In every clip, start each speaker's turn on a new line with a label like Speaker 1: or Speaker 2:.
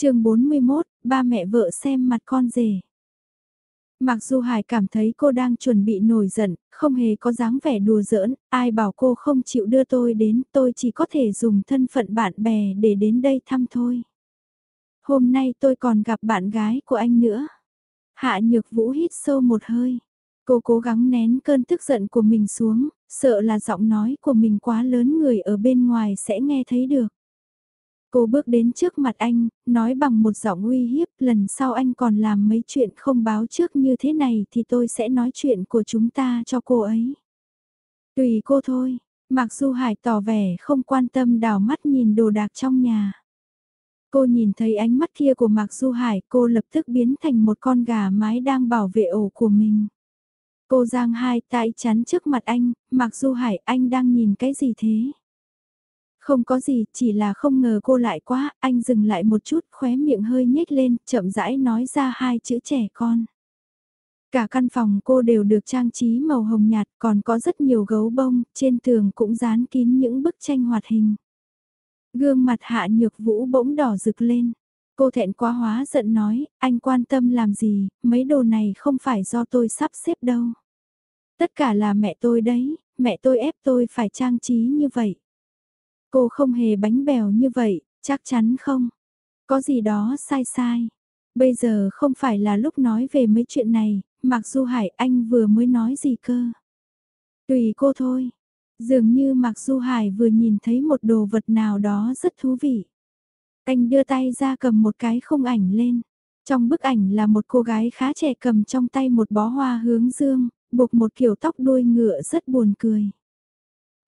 Speaker 1: chương 41, ba mẹ vợ xem mặt con rể. Mặc dù Hải cảm thấy cô đang chuẩn bị nổi giận, không hề có dáng vẻ đùa giỡn, ai bảo cô không chịu đưa tôi đến, tôi chỉ có thể dùng thân phận bạn bè để đến đây thăm thôi. Hôm nay tôi còn gặp bạn gái của anh nữa. Hạ Nhược Vũ hít sâu một hơi. Cô cố gắng nén cơn tức giận của mình xuống, sợ là giọng nói của mình quá lớn người ở bên ngoài sẽ nghe thấy được. Cô bước đến trước mặt anh, nói bằng một giọng uy hiếp, lần sau anh còn làm mấy chuyện không báo trước như thế này thì tôi sẽ nói chuyện của chúng ta cho cô ấy. Tùy cô thôi, Mặc dù Hải tỏ vẻ không quan tâm đào mắt nhìn đồ đạc trong nhà. Cô nhìn thấy ánh mắt kia của Mạc Du Hải, cô lập tức biến thành một con gà mái đang bảo vệ ổ của mình. Cô giang hai tay chắn trước mặt anh, Mạc Du Hải anh đang nhìn cái gì thế? Không có gì, chỉ là không ngờ cô lại quá, anh dừng lại một chút, khóe miệng hơi nhếch lên, chậm rãi nói ra hai chữ trẻ con. Cả căn phòng cô đều được trang trí màu hồng nhạt, còn có rất nhiều gấu bông, trên tường cũng dán kín những bức tranh hoạt hình. Gương mặt hạ nhược vũ bỗng đỏ rực lên. Cô thẹn quá hóa giận nói, anh quan tâm làm gì, mấy đồ này không phải do tôi sắp xếp đâu. Tất cả là mẹ tôi đấy, mẹ tôi ép tôi phải trang trí như vậy. Cô không hề bánh bèo như vậy, chắc chắn không. Có gì đó sai sai. Bây giờ không phải là lúc nói về mấy chuyện này, mặc dù Hải anh vừa mới nói gì cơ. Tùy cô thôi. Dường như mặc dù Hải vừa nhìn thấy một đồ vật nào đó rất thú vị. Anh đưa tay ra cầm một cái không ảnh lên. Trong bức ảnh là một cô gái khá trẻ cầm trong tay một bó hoa hướng dương, buộc một kiểu tóc đuôi ngựa rất buồn cười.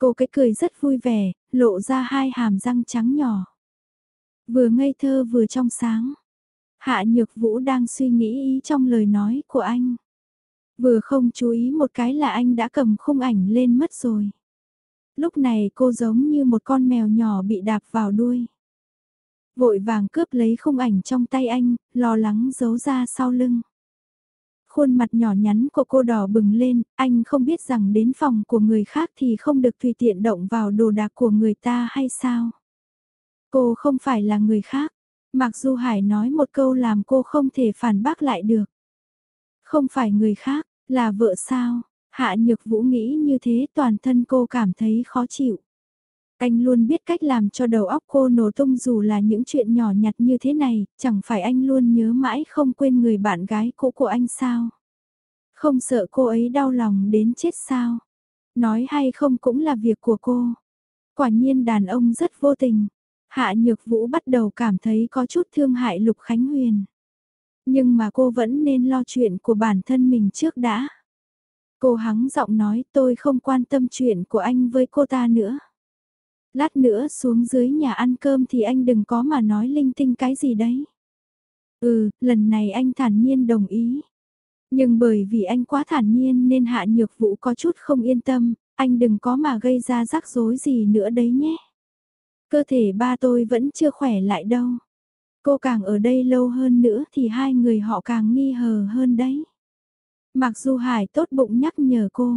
Speaker 1: Cô cái cười rất vui vẻ, lộ ra hai hàm răng trắng nhỏ. Vừa ngây thơ vừa trong sáng. Hạ Nhược Vũ đang suy nghĩ ý trong lời nói của anh. Vừa không chú ý một cái là anh đã cầm khung ảnh lên mất rồi. Lúc này cô giống như một con mèo nhỏ bị đạp vào đuôi. Vội vàng cướp lấy khung ảnh trong tay anh, lo lắng giấu ra sau lưng. Khuôn mặt nhỏ nhắn của cô đỏ bừng lên, anh không biết rằng đến phòng của người khác thì không được tùy tiện động vào đồ đạc của người ta hay sao. Cô không phải là người khác, mặc dù Hải nói một câu làm cô không thể phản bác lại được. Không phải người khác, là vợ sao? Hạ Nhược Vũ nghĩ như thế toàn thân cô cảm thấy khó chịu. Anh luôn biết cách làm cho đầu óc cô nổ tung dù là những chuyện nhỏ nhặt như thế này, chẳng phải anh luôn nhớ mãi không quên người bạn gái cũ của anh sao? Không sợ cô ấy đau lòng đến chết sao? Nói hay không cũng là việc của cô. Quả nhiên đàn ông rất vô tình. Hạ Nhược Vũ bắt đầu cảm thấy có chút thương hại Lục Khánh Huyền. Nhưng mà cô vẫn nên lo chuyện của bản thân mình trước đã. Cô hắng giọng nói tôi không quan tâm chuyện của anh với cô ta nữa. Lát nữa xuống dưới nhà ăn cơm thì anh đừng có mà nói linh tinh cái gì đấy. Ừ, lần này anh thản nhiên đồng ý. Nhưng bởi vì anh quá thản nhiên nên hạ nhược vũ có chút không yên tâm, anh đừng có mà gây ra rắc rối gì nữa đấy nhé. Cơ thể ba tôi vẫn chưa khỏe lại đâu. Cô càng ở đây lâu hơn nữa thì hai người họ càng nghi hờ hơn đấy. Mặc dù Hải tốt bụng nhắc nhở cô.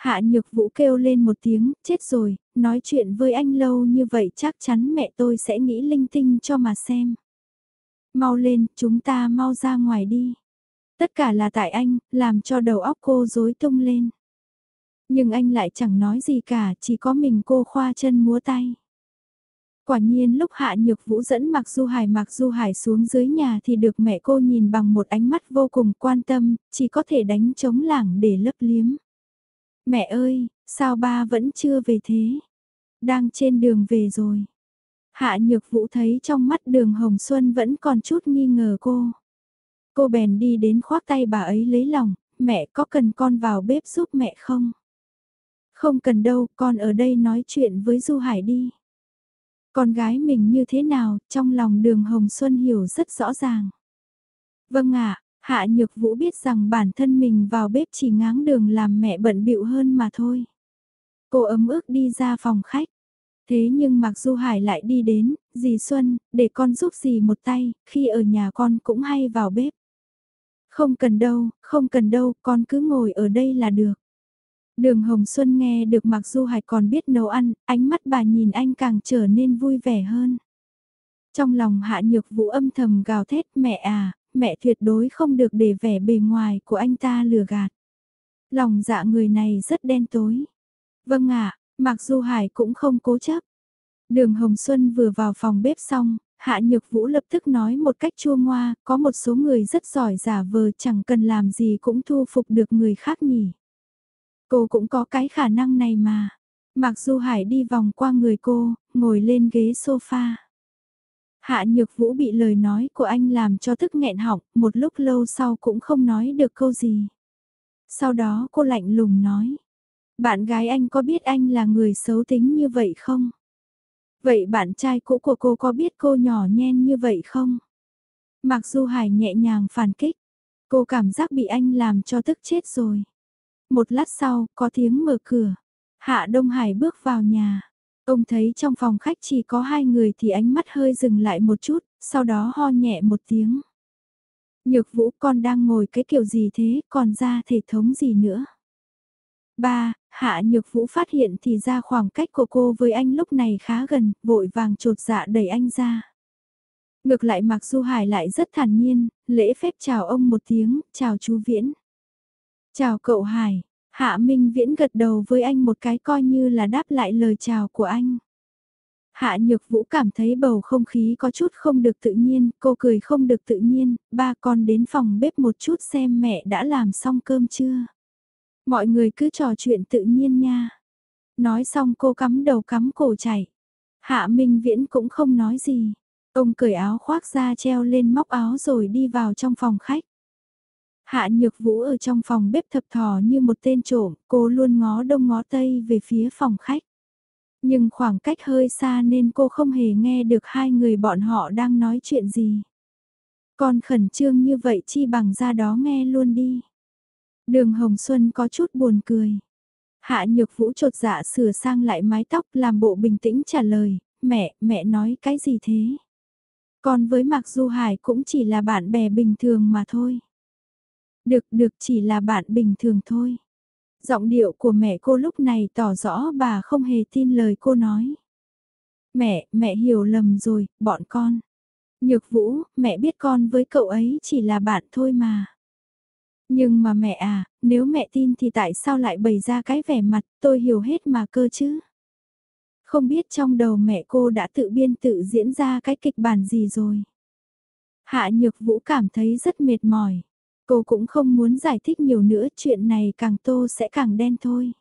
Speaker 1: Hạ nhược vũ kêu lên một tiếng, chết rồi, nói chuyện với anh lâu như vậy chắc chắn mẹ tôi sẽ nghĩ linh tinh cho mà xem. Mau lên, chúng ta mau ra ngoài đi. Tất cả là tại anh, làm cho đầu óc cô rối tung lên. Nhưng anh lại chẳng nói gì cả, chỉ có mình cô khoa chân múa tay. Quả nhiên lúc Hạ Nhược Vũ dẫn Mạc Du Hải Mạc Du Hải xuống dưới nhà thì được mẹ cô nhìn bằng một ánh mắt vô cùng quan tâm, chỉ có thể đánh chống lảng để lấp liếm. Mẹ ơi, sao ba vẫn chưa về thế? Đang trên đường về rồi. Hạ Nhược Vũ thấy trong mắt đường Hồng Xuân vẫn còn chút nghi ngờ cô. Cô bèn đi đến khoác tay bà ấy lấy lòng, mẹ có cần con vào bếp giúp mẹ không? Không cần đâu, con ở đây nói chuyện với Du Hải đi. Con gái mình như thế nào, trong lòng đường Hồng Xuân hiểu rất rõ ràng. Vâng ạ, Hạ Nhược Vũ biết rằng bản thân mình vào bếp chỉ ngáng đường làm mẹ bận bịu hơn mà thôi. Cô ấm ức đi ra phòng khách. Thế nhưng mặc Du Hải lại đi đến, dì Xuân, để con giúp dì một tay, khi ở nhà con cũng hay vào bếp. Không cần đâu, không cần đâu, con cứ ngồi ở đây là được. Đường Hồng Xuân nghe được Mặc Du Hải còn biết nấu ăn, ánh mắt bà nhìn anh càng trở nên vui vẻ hơn. Trong lòng hạ nhược vũ âm thầm gào thét mẹ à, mẹ tuyệt đối không được để vẻ bề ngoài của anh ta lừa gạt. Lòng dạ người này rất đen tối. Vâng ạ, mặc dù Hải cũng không cố chấp. Đường Hồng Xuân vừa vào phòng bếp xong, Hạ Nhược Vũ lập tức nói một cách chua ngoa, có một số người rất giỏi giả vờ chẳng cần làm gì cũng thu phục được người khác nhỉ. Cô cũng có cái khả năng này mà. Mặc dù Hải đi vòng qua người cô, ngồi lên ghế sofa. Hạ Nhược Vũ bị lời nói của anh làm cho thức nghẹn họng, một lúc lâu sau cũng không nói được câu gì. Sau đó cô lạnh lùng nói, bạn gái anh có biết anh là người xấu tính như vậy không? Vậy bạn trai cũ của cô có biết cô nhỏ nhen như vậy không? Mặc dù Hải nhẹ nhàng phản kích, cô cảm giác bị anh làm cho tức chết rồi. Một lát sau, có tiếng mở cửa. Hạ Đông Hải bước vào nhà. Ông thấy trong phòng khách chỉ có hai người thì ánh mắt hơi dừng lại một chút, sau đó ho nhẹ một tiếng. Nhược vũ con đang ngồi cái kiểu gì thế, còn ra thể thống gì nữa. Ba, Hạ Nhược Vũ phát hiện thì ra khoảng cách của cô với anh lúc này khá gần, vội vàng trột dạ đẩy anh ra. Ngược lại Mạc Du Hải lại rất thản nhiên, lễ phép chào ông một tiếng, chào chú Viễn. Chào cậu Hải, Hạ Minh Viễn gật đầu với anh một cái coi như là đáp lại lời chào của anh. Hạ Nhược Vũ cảm thấy bầu không khí có chút không được tự nhiên, cô cười không được tự nhiên, ba con đến phòng bếp một chút xem mẹ đã làm xong cơm chưa. Mọi người cứ trò chuyện tự nhiên nha. Nói xong cô cắm đầu cắm cổ chảy. Hạ Minh Viễn cũng không nói gì. Ông cởi áo khoác ra treo lên móc áo rồi đi vào trong phòng khách. Hạ Nhược Vũ ở trong phòng bếp thập thò như một tên trộm, cô luôn ngó đông ngó tây về phía phòng khách. Nhưng khoảng cách hơi xa nên cô không hề nghe được hai người bọn họ đang nói chuyện gì. Còn khẩn trương như vậy chi bằng ra đó nghe luôn đi. Đường Hồng Xuân có chút buồn cười. Hạ Nhược Vũ trột dạ sửa sang lại mái tóc làm bộ bình tĩnh trả lời, mẹ, mẹ nói cái gì thế? Con với Mạc Du Hải cũng chỉ là bạn bè bình thường mà thôi. Được được chỉ là bạn bình thường thôi. Giọng điệu của mẹ cô lúc này tỏ rõ bà không hề tin lời cô nói. Mẹ, mẹ hiểu lầm rồi, bọn con. Nhược Vũ, mẹ biết con với cậu ấy chỉ là bạn thôi mà. Nhưng mà mẹ à, nếu mẹ tin thì tại sao lại bày ra cái vẻ mặt tôi hiểu hết mà cơ chứ? Không biết trong đầu mẹ cô đã tự biên tự diễn ra cái kịch bản gì rồi. Hạ Nhược Vũ cảm thấy rất mệt mỏi. Cô cũng không muốn giải thích nhiều nữa chuyện này càng tô sẽ càng đen thôi.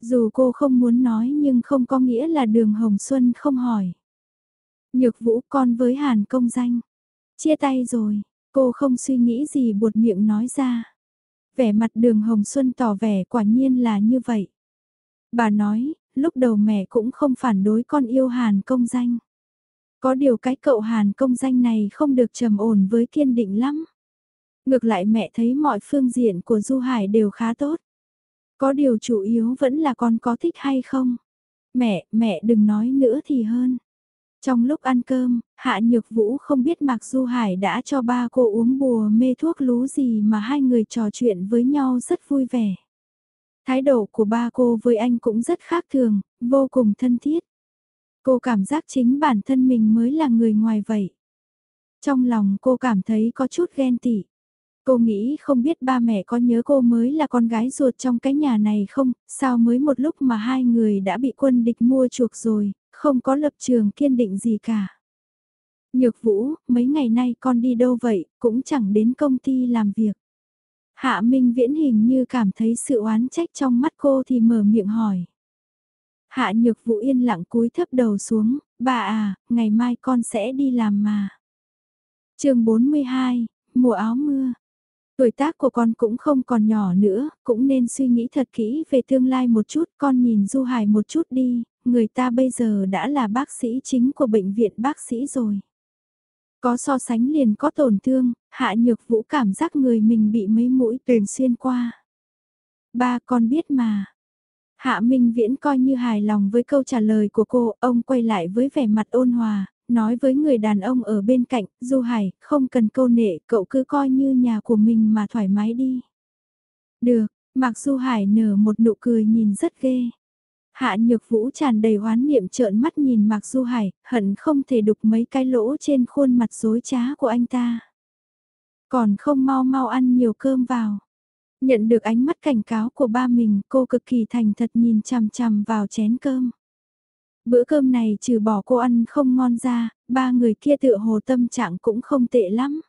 Speaker 1: Dù cô không muốn nói nhưng không có nghĩa là đường Hồng Xuân không hỏi. Nhược Vũ con với Hàn công danh. Chia tay rồi, Cô không suy nghĩ gì buột miệng nói ra. Vẻ mặt đường Hồng Xuân tỏ vẻ quả nhiên là như vậy. Bà nói, lúc đầu mẹ cũng không phản đối con yêu Hàn công danh. Có điều cái cậu Hàn công danh này không được trầm ổn với kiên định lắm. Ngược lại mẹ thấy mọi phương diện của Du Hải đều khá tốt. Có điều chủ yếu vẫn là con có thích hay không. Mẹ, mẹ đừng nói nữa thì hơn. Trong lúc ăn cơm, Hạ Nhược Vũ không biết Mạc Du Hải đã cho ba cô uống bùa mê thuốc lú gì mà hai người trò chuyện với nhau rất vui vẻ. Thái độ của ba cô với anh cũng rất khác thường, vô cùng thân thiết. Cô cảm giác chính bản thân mình mới là người ngoài vậy. Trong lòng cô cảm thấy có chút ghen tị. Cô nghĩ không biết ba mẹ có nhớ cô mới là con gái ruột trong cái nhà này không, sao mới một lúc mà hai người đã bị quân địch mua chuộc rồi, không có lập trường kiên định gì cả. Nhược Vũ, mấy ngày nay con đi đâu vậy, cũng chẳng đến công ty làm việc. Hạ Minh Viễn hình như cảm thấy sự oán trách trong mắt cô thì mở miệng hỏi. Hạ Nhược Vũ yên lặng cúi thấp đầu xuống, bà à, ngày mai con sẽ đi làm mà. chương 42, mùa áo mưa. Tuổi tác của con cũng không còn nhỏ nữa, cũng nên suy nghĩ thật kỹ về tương lai một chút, con nhìn Du Hải một chút đi, người ta bây giờ đã là bác sĩ chính của bệnh viện bác sĩ rồi. Có so sánh liền có tổn thương, hạ nhược vũ cảm giác người mình bị mấy mũi tuyền xuyên qua. Ba con biết mà. Hạ Minh Viễn coi như hài lòng với câu trả lời của cô, ông quay lại với vẻ mặt ôn hòa, nói với người đàn ông ở bên cạnh, Du Hải, không cần câu nệ, cậu cứ coi như nhà của mình mà thoải mái đi. Được, Mạc Du Hải nở một nụ cười nhìn rất ghê. Hạ nhược vũ tràn đầy oán niệm trợn mắt nhìn Mạc Du Hải, hận không thể đục mấy cái lỗ trên khuôn mặt dối trá của anh ta. Còn không mau mau ăn nhiều cơm vào. Nhận được ánh mắt cảnh cáo của ba mình, cô cực kỳ thành thật nhìn chằm chằm vào chén cơm. Bữa cơm này trừ bỏ cô ăn không ngon ra, ba người kia tựa hồ tâm trạng cũng không tệ lắm.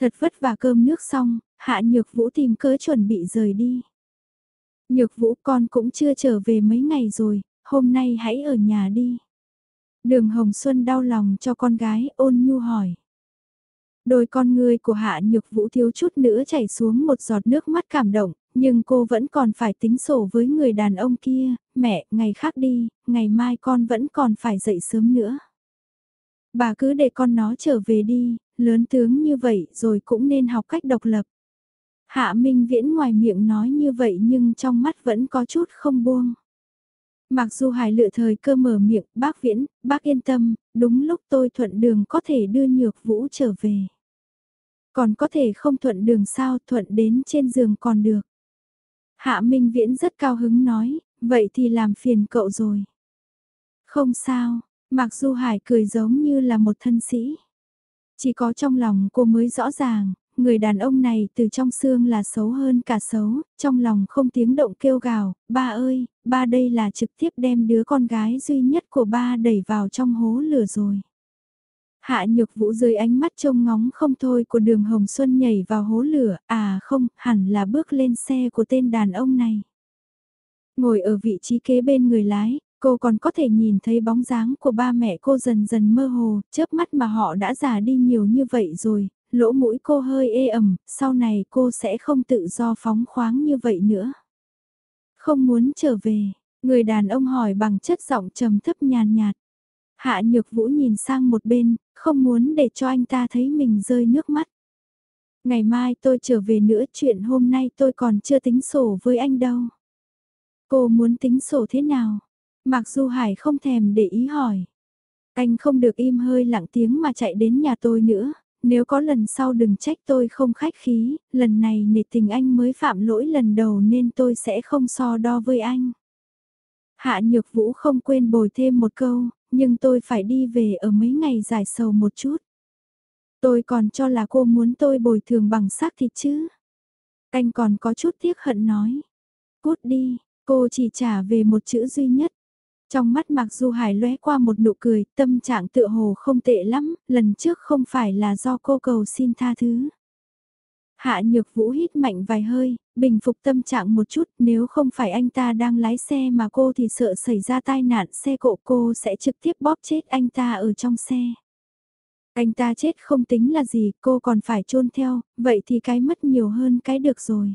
Speaker 1: Thật vất vả cơm nước xong, Hạ Nhược Vũ tìm cớ chuẩn bị rời đi. Nhược Vũ con cũng chưa trở về mấy ngày rồi, hôm nay hãy ở nhà đi. Đường Hồng Xuân đau lòng cho con gái ôn nhu hỏi. Đôi con người của Hạ Nhược Vũ thiếu chút nữa chảy xuống một giọt nước mắt cảm động, nhưng cô vẫn còn phải tính sổ với người đàn ông kia, mẹ, ngày khác đi, ngày mai con vẫn còn phải dậy sớm nữa. Bà cứ để con nó trở về đi, lớn tướng như vậy rồi cũng nên học cách độc lập. Hạ Minh Viễn ngoài miệng nói như vậy nhưng trong mắt vẫn có chút không buông. Mặc dù Hải lựa thời cơ mở miệng, bác Viễn, bác yên tâm, đúng lúc tôi thuận đường có thể đưa nhược vũ trở về. Còn có thể không thuận đường sao thuận đến trên giường còn được. Hạ Minh Viễn rất cao hứng nói, vậy thì làm phiền cậu rồi. Không sao, Mặc Du Hải cười giống như là một thân sĩ. Chỉ có trong lòng cô mới rõ ràng, người đàn ông này từ trong xương là xấu hơn cả xấu, trong lòng không tiếng động kêu gào, ba ơi, ba đây là trực tiếp đem đứa con gái duy nhất của ba đẩy vào trong hố lửa rồi. Hạ nhược vũ dưới ánh mắt trông ngóng không thôi của đường Hồng Xuân nhảy vào hố lửa, à không, hẳn là bước lên xe của tên đàn ông này. Ngồi ở vị trí kế bên người lái, cô còn có thể nhìn thấy bóng dáng của ba mẹ cô dần dần mơ hồ, chớp mắt mà họ đã già đi nhiều như vậy rồi, lỗ mũi cô hơi ê ẩm, sau này cô sẽ không tự do phóng khoáng như vậy nữa. Không muốn trở về, người đàn ông hỏi bằng chất giọng trầm thấp nhàn nhạt. Hạ nhược vũ nhìn sang một bên, không muốn để cho anh ta thấy mình rơi nước mắt. Ngày mai tôi trở về nữa chuyện hôm nay tôi còn chưa tính sổ với anh đâu. Cô muốn tính sổ thế nào? Mặc dù Hải không thèm để ý hỏi. Anh không được im hơi lặng tiếng mà chạy đến nhà tôi nữa, nếu có lần sau đừng trách tôi không khách khí, lần này nể tình anh mới phạm lỗi lần đầu nên tôi sẽ không so đo với anh. Hạ Nhược Vũ không quên bồi thêm một câu, nhưng tôi phải đi về ở mấy ngày giải sầu một chút. Tôi còn cho là cô muốn tôi bồi thường bằng xác thịt chứ. Anh còn có chút tiếc hận nói. Cút đi, cô chỉ trả về một chữ duy nhất. Trong mắt Mạc Du Hải lóe qua một nụ cười, tâm trạng tựa hồ không tệ lắm, lần trước không phải là do cô cầu xin tha thứ. Hạ Nhược Vũ hít mạnh vài hơi, bình phục tâm trạng một chút, nếu không phải anh ta đang lái xe mà cô thì sợ xảy ra tai nạn xe cộ cô sẽ trực tiếp bóp chết anh ta ở trong xe. Anh ta chết không tính là gì, cô còn phải chôn theo, vậy thì cái mất nhiều hơn cái được rồi.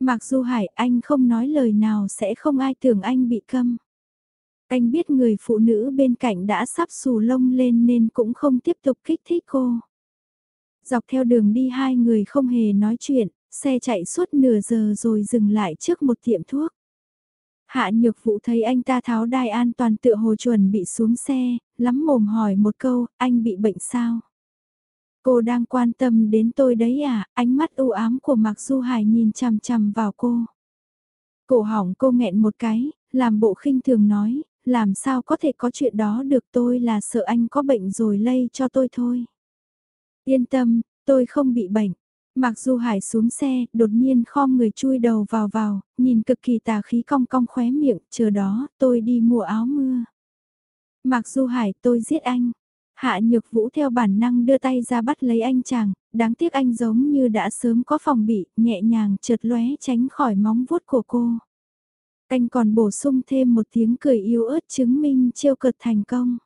Speaker 1: Mặc dù Hải anh không nói lời nào sẽ không ai tưởng anh bị câm. Anh biết người phụ nữ bên cạnh đã sắp xù lông lên nên cũng không tiếp tục kích thích cô. Dọc theo đường đi hai người không hề nói chuyện, xe chạy suốt nửa giờ rồi dừng lại trước một tiệm thuốc. Hạ nhược vụ thấy anh ta tháo đai an toàn tựa hồ chuẩn bị xuống xe, lắm mồm hỏi một câu, anh bị bệnh sao? Cô đang quan tâm đến tôi đấy à, ánh mắt u ám của Mạc Du Hải nhìn chằm chằm vào cô. Cổ hỏng cô nghẹn một cái, làm bộ khinh thường nói, làm sao có thể có chuyện đó được tôi là sợ anh có bệnh rồi lây cho tôi thôi. Yên tâm, tôi không bị bệnh. Mặc dù Hải xuống xe, đột nhiên khom người chui đầu vào vào, nhìn cực kỳ tà khí cong cong khóe miệng, chờ đó, tôi đi mua áo mưa. Mặc dù Hải, tôi giết anh. Hạ Nhược Vũ theo bản năng đưa tay ra bắt lấy anh chàng, đáng tiếc anh giống như đã sớm có phòng bị, nhẹ nhàng trượt lóe tránh khỏi móng vuốt của cô. Anh còn bổ sung thêm một tiếng cười yếu ớt chứng minh chiêu cợt thành công.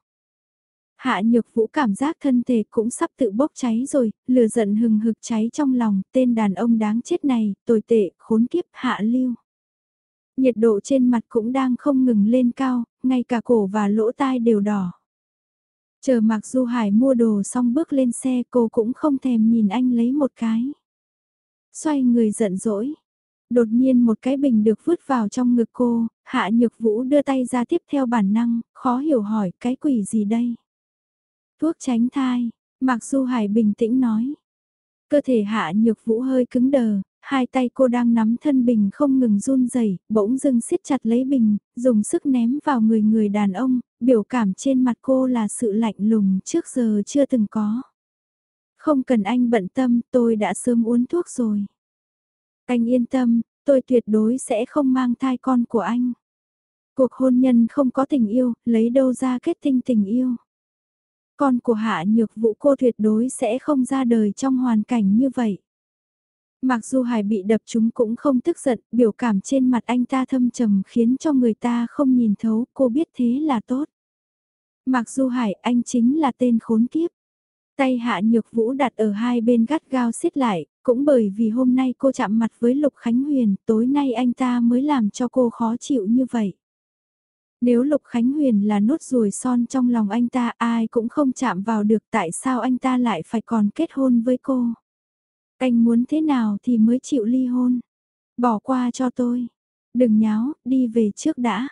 Speaker 1: Hạ nhược vũ cảm giác thân thể cũng sắp tự bốc cháy rồi, lửa giận hừng hực cháy trong lòng, tên đàn ông đáng chết này, tồi tệ, khốn kiếp, hạ lưu. Nhiệt độ trên mặt cũng đang không ngừng lên cao, ngay cả cổ và lỗ tai đều đỏ. Chờ mặc Du Hải mua đồ xong bước lên xe cô cũng không thèm nhìn anh lấy một cái. Xoay người giận dỗi. Đột nhiên một cái bình được vứt vào trong ngực cô, Hạ Nhược Vũ đưa tay ra tiếp theo bản năng, khó hiểu hỏi cái quỷ gì đây. Thuốc tránh thai, Mạc Du Hải bình tĩnh nói. Cơ thể hạ nhược vũ hơi cứng đờ, hai tay cô đang nắm thân bình không ngừng run rẩy, bỗng dưng siết chặt lấy bình, dùng sức ném vào người người đàn ông, biểu cảm trên mặt cô là sự lạnh lùng trước giờ chưa từng có. Không cần anh bận tâm, tôi đã sớm uống thuốc rồi. Anh yên tâm, tôi tuyệt đối sẽ không mang thai con của anh. Cuộc hôn nhân không có tình yêu, lấy đâu ra kết tinh tình yêu. Con của hạ nhược vũ cô tuyệt đối sẽ không ra đời trong hoàn cảnh như vậy. Mặc dù Hải bị đập chúng cũng không tức giận, biểu cảm trên mặt anh ta thâm trầm khiến cho người ta không nhìn thấu, cô biết thế là tốt. Mặc dù Hải anh chính là tên khốn kiếp. Tay hạ nhược vũ đặt ở hai bên gắt gao xiết lại, cũng bởi vì hôm nay cô chạm mặt với Lục Khánh Huyền, tối nay anh ta mới làm cho cô khó chịu như vậy. Nếu Lục Khánh Huyền là nốt ruồi son trong lòng anh ta ai cũng không chạm vào được tại sao anh ta lại phải còn kết hôn với cô. Anh muốn thế nào thì mới chịu ly hôn. Bỏ qua cho tôi. Đừng nháo, đi về trước đã.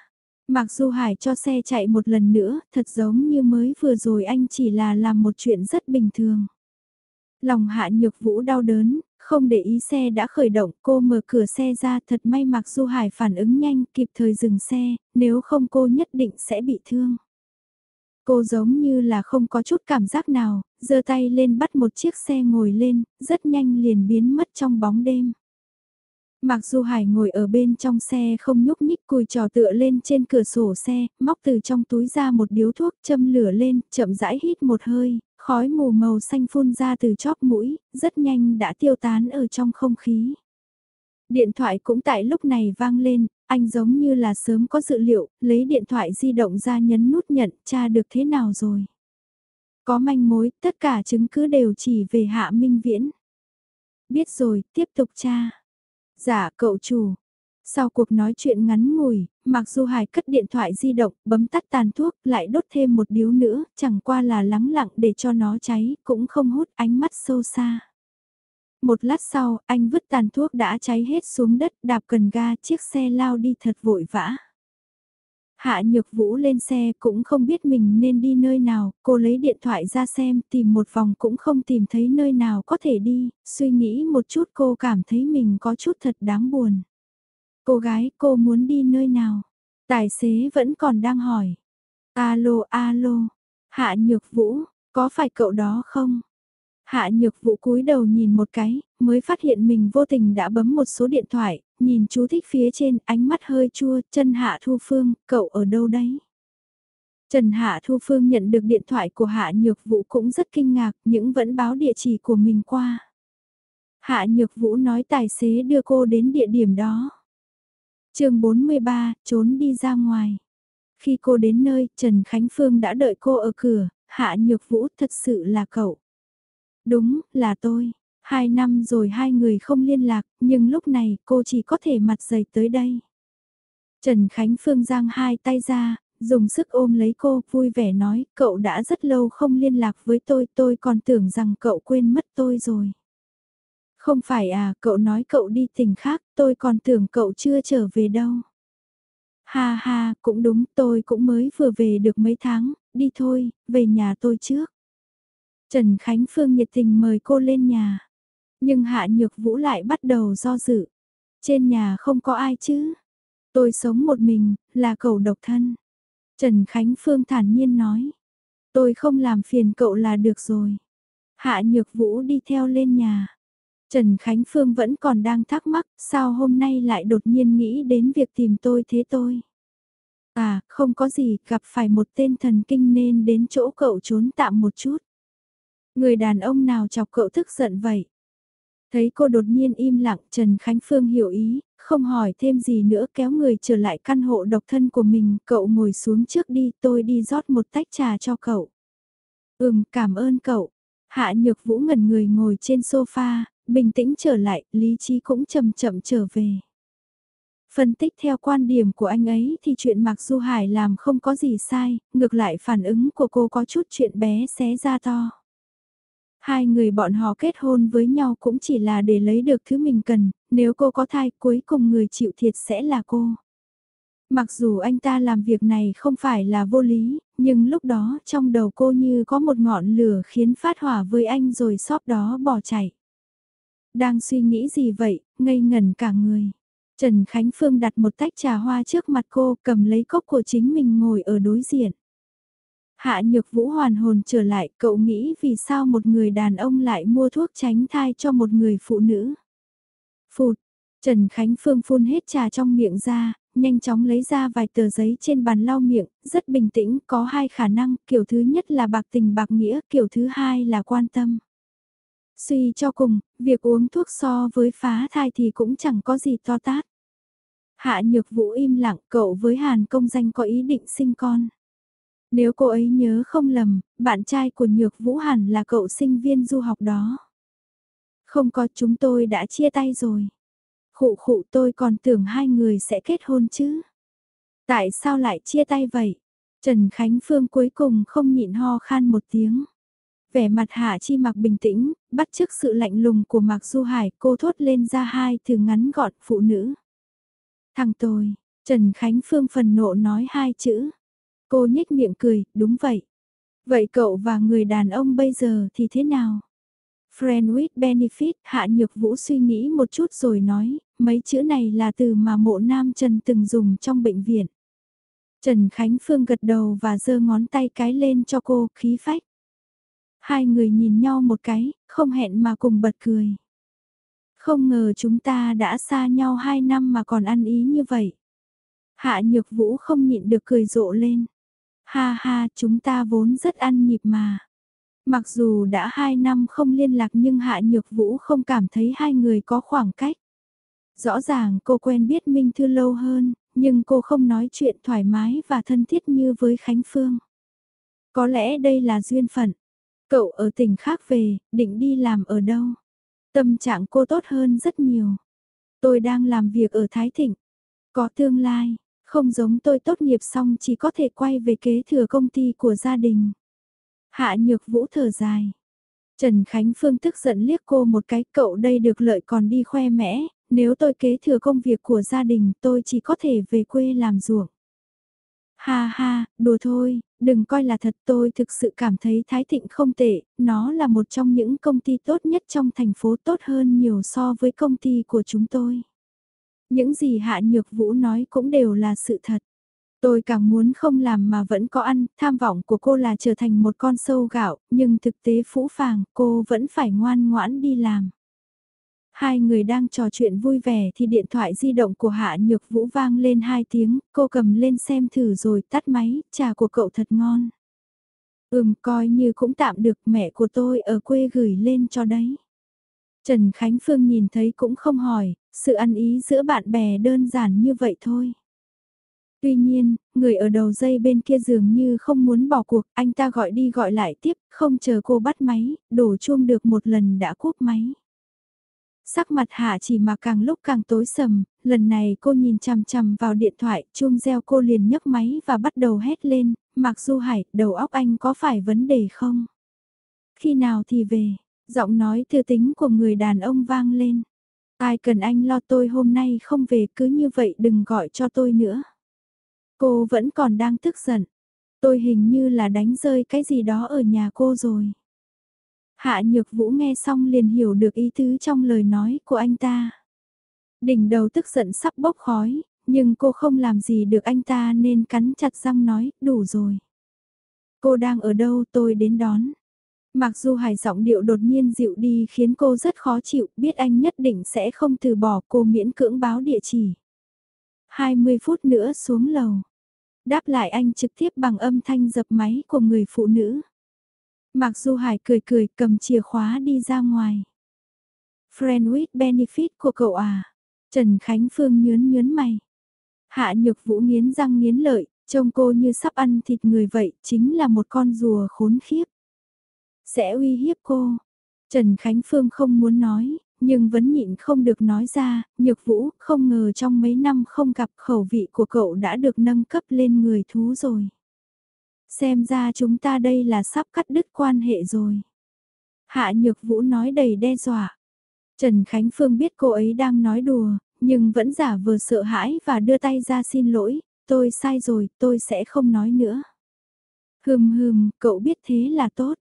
Speaker 1: Mặc dù Hải cho xe chạy một lần nữa, thật giống như mới vừa rồi anh chỉ là làm một chuyện rất bình thường. Lòng hạ nhược vũ đau đớn, không để ý xe đã khởi động, cô mở cửa xe ra thật may mặc du Hải phản ứng nhanh kịp thời dừng xe, nếu không cô nhất định sẽ bị thương. Cô giống như là không có chút cảm giác nào, giơ tay lên bắt một chiếc xe ngồi lên, rất nhanh liền biến mất trong bóng đêm. Mặc dù Hải ngồi ở bên trong xe không nhúc nhích cùi trò tựa lên trên cửa sổ xe, móc từ trong túi ra một điếu thuốc châm lửa lên, chậm rãi hít một hơi, khói mù màu xanh phun ra từ chóp mũi, rất nhanh đã tiêu tán ở trong không khí. Điện thoại cũng tại lúc này vang lên, anh giống như là sớm có dự liệu, lấy điện thoại di động ra nhấn nút nhận tra được thế nào rồi. Có manh mối, tất cả chứng cứ đều chỉ về Hạ Minh Viễn. Biết rồi, tiếp tục tra. Dạ cậu chủ. Sau cuộc nói chuyện ngắn ngủi, mặc dù Hải cất điện thoại di động, bấm tắt tàn thuốc, lại đốt thêm một điếu nữa, chẳng qua là lắng lặng để cho nó cháy, cũng không hút ánh mắt sâu xa. Một lát sau, anh vứt tàn thuốc đã cháy hết xuống đất, đạp cần ga, chiếc xe lao đi thật vội vã. Hạ Nhược Vũ lên xe cũng không biết mình nên đi nơi nào, cô lấy điện thoại ra xem tìm một vòng cũng không tìm thấy nơi nào có thể đi, suy nghĩ một chút cô cảm thấy mình có chút thật đáng buồn. Cô gái cô muốn đi nơi nào? Tài xế vẫn còn đang hỏi. Alo alo, Hạ Nhược Vũ, có phải cậu đó không? Hạ Nhược Vũ cúi đầu nhìn một cái, mới phát hiện mình vô tình đã bấm một số điện thoại, nhìn chú thích phía trên, ánh mắt hơi chua, chân Hạ Thu Phương, cậu ở đâu đấy? Trần Hạ Thu Phương nhận được điện thoại của Hạ Nhược Vũ cũng rất kinh ngạc, nhưng vẫn báo địa chỉ của mình qua. Hạ Nhược Vũ nói tài xế đưa cô đến địa điểm đó. chương 43, trốn đi ra ngoài. Khi cô đến nơi, Trần Khánh Phương đã đợi cô ở cửa, Hạ Nhược Vũ thật sự là cậu. Đúng, là tôi. Hai năm rồi hai người không liên lạc, nhưng lúc này cô chỉ có thể mặt dày tới đây. Trần Khánh Phương giang hai tay ra, dùng sức ôm lấy cô, vui vẻ nói, cậu đã rất lâu không liên lạc với tôi, tôi còn tưởng rằng cậu quên mất tôi rồi. Không phải à, cậu nói cậu đi tỉnh khác, tôi còn tưởng cậu chưa trở về đâu. Ha ha, cũng đúng, tôi cũng mới vừa về được mấy tháng, đi thôi, về nhà tôi trước. Trần Khánh Phương nhiệt tình mời cô lên nhà. Nhưng Hạ Nhược Vũ lại bắt đầu do dự. Trên nhà không có ai chứ. Tôi sống một mình, là cậu độc thân. Trần Khánh Phương thản nhiên nói. Tôi không làm phiền cậu là được rồi. Hạ Nhược Vũ đi theo lên nhà. Trần Khánh Phương vẫn còn đang thắc mắc sao hôm nay lại đột nhiên nghĩ đến việc tìm tôi thế tôi. À, không có gì, gặp phải một tên thần kinh nên đến chỗ cậu trốn tạm một chút. Người đàn ông nào chọc cậu tức giận vậy? Thấy cô đột nhiên im lặng Trần Khánh Phương hiểu ý, không hỏi thêm gì nữa kéo người trở lại căn hộ độc thân của mình, cậu ngồi xuống trước đi, tôi đi rót một tách trà cho cậu. Ừm, cảm ơn cậu. Hạ Nhược Vũ ngẩn người ngồi trên sofa, bình tĩnh trở lại, lý trí cũng chậm chậm trở về. Phân tích theo quan điểm của anh ấy thì chuyện Mạc Du Hải làm không có gì sai, ngược lại phản ứng của cô có chút chuyện bé xé ra to. Hai người bọn họ kết hôn với nhau cũng chỉ là để lấy được thứ mình cần, nếu cô có thai cuối cùng người chịu thiệt sẽ là cô. Mặc dù anh ta làm việc này không phải là vô lý, nhưng lúc đó trong đầu cô như có một ngọn lửa khiến phát hỏa với anh rồi sóp đó bỏ chạy. Đang suy nghĩ gì vậy, ngây ngẩn cả người. Trần Khánh Phương đặt một tách trà hoa trước mặt cô cầm lấy cốc của chính mình ngồi ở đối diện. Hạ nhược vũ hoàn hồn trở lại, cậu nghĩ vì sao một người đàn ông lại mua thuốc tránh thai cho một người phụ nữ. Phụt, Trần Khánh Phương phun hết trà trong miệng ra, nhanh chóng lấy ra vài tờ giấy trên bàn lau miệng, rất bình tĩnh, có hai khả năng, kiểu thứ nhất là bạc tình bạc nghĩa, kiểu thứ hai là quan tâm. Suy cho cùng, việc uống thuốc so với phá thai thì cũng chẳng có gì to tát. Hạ nhược vũ im lặng cậu với Hàn công danh có ý định sinh con. Nếu cô ấy nhớ không lầm, bạn trai của nhược vũ hẳn là cậu sinh viên du học đó. Không có chúng tôi đã chia tay rồi. Khụ khụ tôi còn tưởng hai người sẽ kết hôn chứ. Tại sao lại chia tay vậy? Trần Khánh Phương cuối cùng không nhịn ho khan một tiếng. Vẻ mặt Hạ Chi Mặc bình tĩnh, bắt chước sự lạnh lùng của Mạc Du Hải, cô thốt lên ra hai từ ngắn gọn phụ nữ. Thằng tôi, Trần Khánh Phương phần nộ nói hai chữ. Cô nhếch miệng cười, đúng vậy. Vậy cậu và người đàn ông bây giờ thì thế nào? Friend with benefit, Hạ Nhược Vũ suy nghĩ một chút rồi nói, mấy chữ này là từ mà mộ nam Trần từng dùng trong bệnh viện. Trần Khánh Phương gật đầu và giơ ngón tay cái lên cho cô, khí phách. Hai người nhìn nhau một cái, không hẹn mà cùng bật cười. Không ngờ chúng ta đã xa nhau hai năm mà còn ăn ý như vậy. Hạ Nhược Vũ không nhịn được cười rộ lên. Ha ha, chúng ta vốn rất ăn nhịp mà. Mặc dù đã hai năm không liên lạc nhưng Hạ Nhược Vũ không cảm thấy hai người có khoảng cách. Rõ ràng cô quen biết Minh Thư lâu hơn, nhưng cô không nói chuyện thoải mái và thân thiết như với Khánh Phương. Có lẽ đây là duyên phận. Cậu ở tỉnh khác về, định đi làm ở đâu? Tâm trạng cô tốt hơn rất nhiều. Tôi đang làm việc ở Thái Thịnh. Có tương lai, không giống tôi tốt nghiệp xong chỉ có thể quay về kế thừa công ty của gia đình. Hạ nhược vũ thở dài. Trần Khánh Phương tức giận liếc cô một cái cậu đây được lợi còn đi khoe mẽ, nếu tôi kế thừa công việc của gia đình tôi chỉ có thể về quê làm ruộng. Ha ha, đùa thôi, đừng coi là thật tôi thực sự cảm thấy Thái Thịnh không tệ, nó là một trong những công ty tốt nhất trong thành phố tốt hơn nhiều so với công ty của chúng tôi. Những gì Hạ Nhược Vũ nói cũng đều là sự thật. Tôi càng muốn không làm mà vẫn có ăn, tham vọng của cô là trở thành một con sâu gạo, nhưng thực tế phũ phàng, cô vẫn phải ngoan ngoãn đi làm. Hai người đang trò chuyện vui vẻ thì điện thoại di động của Hạ Nhược Vũ vang lên hai tiếng, cô cầm lên xem thử rồi tắt máy, trà của cậu thật ngon. Ừm, coi như cũng tạm được mẹ của tôi ở quê gửi lên cho đấy. Trần Khánh Phương nhìn thấy cũng không hỏi, sự ăn ý giữa bạn bè đơn giản như vậy thôi. Tuy nhiên, người ở đầu dây bên kia dường như không muốn bỏ cuộc, anh ta gọi đi gọi lại tiếp, không chờ cô bắt máy, đổ chuông được một lần đã cuốc máy. Sắc mặt hạ chỉ mà càng lúc càng tối sầm, lần này cô nhìn chằm chằm vào điện thoại, chuông reo cô liền nhấc máy và bắt đầu hét lên, Mạc Du Hải, đầu óc anh có phải vấn đề không? Khi nào thì về, giọng nói thư tính của người đàn ông vang lên. Ai cần anh lo tôi hôm nay không về cứ như vậy đừng gọi cho tôi nữa. Cô vẫn còn đang tức giận. Tôi hình như là đánh rơi cái gì đó ở nhà cô rồi. Hạ Nhược Vũ nghe xong liền hiểu được ý tứ trong lời nói của anh ta. Đỉnh đầu tức giận sắp bốc khói, nhưng cô không làm gì được anh ta nên cắn chặt răng nói, đủ rồi. Cô đang ở đâu tôi đến đón. Mặc dù hài giọng điệu đột nhiên dịu đi khiến cô rất khó chịu, biết anh nhất định sẽ không từ bỏ cô miễn cưỡng báo địa chỉ. 20 phút nữa xuống lầu. Đáp lại anh trực tiếp bằng âm thanh dập máy của người phụ nữ. Mặc dù Hải cười cười cầm chìa khóa đi ra ngoài. Friend with benefit của cậu à? Trần Khánh Phương nhớn nhớn mày. Hạ nhược vũ nghiến răng nghiến lợi, trông cô như sắp ăn thịt người vậy, chính là một con rùa khốn khiếp. Sẽ uy hiếp cô. Trần Khánh Phương không muốn nói, nhưng vẫn nhịn không được nói ra, nhược vũ, không ngờ trong mấy năm không gặp khẩu vị của cậu đã được nâng cấp lên người thú rồi. Xem ra chúng ta đây là sắp cắt đứt quan hệ rồi. Hạ nhược vũ nói đầy đe dọa. Trần Khánh Phương biết cô ấy đang nói đùa, nhưng vẫn giả vờ sợ hãi và đưa tay ra xin lỗi, tôi sai rồi, tôi sẽ không nói nữa. Hừm hừm, cậu biết thế là tốt.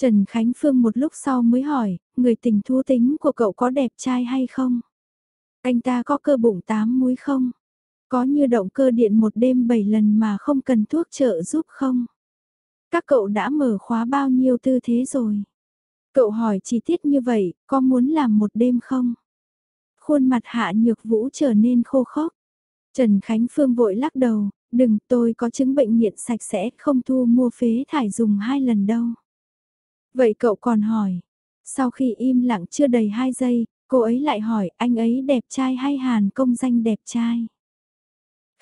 Speaker 1: Trần Khánh Phương một lúc sau mới hỏi, người tình thú tính của cậu có đẹp trai hay không? Anh ta có cơ bụng tám múi không? Có như động cơ điện một đêm bảy lần mà không cần thuốc trợ giúp không? Các cậu đã mở khóa bao nhiêu tư thế rồi? Cậu hỏi chi tiết như vậy, có muốn làm một đêm không? Khuôn mặt hạ nhược vũ trở nên khô khốc. Trần Khánh Phương vội lắc đầu, đừng tôi có chứng bệnh nghiện sạch sẽ không thu mua phế thải dùng hai lần đâu. Vậy cậu còn hỏi, sau khi im lặng chưa đầy hai giây, cô ấy lại hỏi anh ấy đẹp trai hay hàn công danh đẹp trai.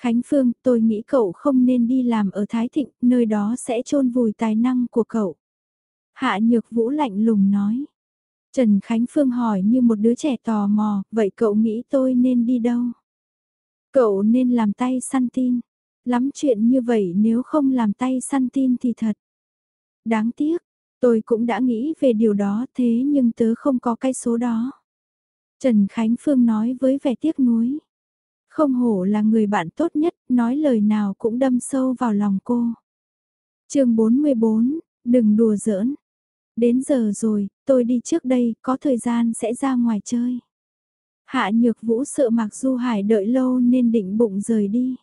Speaker 1: Khánh Phương, tôi nghĩ cậu không nên đi làm ở Thái Thịnh, nơi đó sẽ chôn vùi tài năng của cậu. Hạ Nhược Vũ lạnh lùng nói. Trần Khánh Phương hỏi như một đứa trẻ tò mò, vậy cậu nghĩ tôi nên đi đâu? Cậu nên làm tay săn tin. Lắm chuyện như vậy nếu không làm tay săn tin thì thật. Đáng tiếc, tôi cũng đã nghĩ về điều đó thế nhưng tớ không có cái số đó. Trần Khánh Phương nói với vẻ tiếc nuối. Không hổ là người bạn tốt nhất, nói lời nào cũng đâm sâu vào lòng cô. chương 44, đừng đùa giỡn. Đến giờ rồi, tôi đi trước đây, có thời gian sẽ ra ngoài chơi. Hạ nhược vũ sợ Mạc Du Hải đợi lâu nên định bụng rời đi.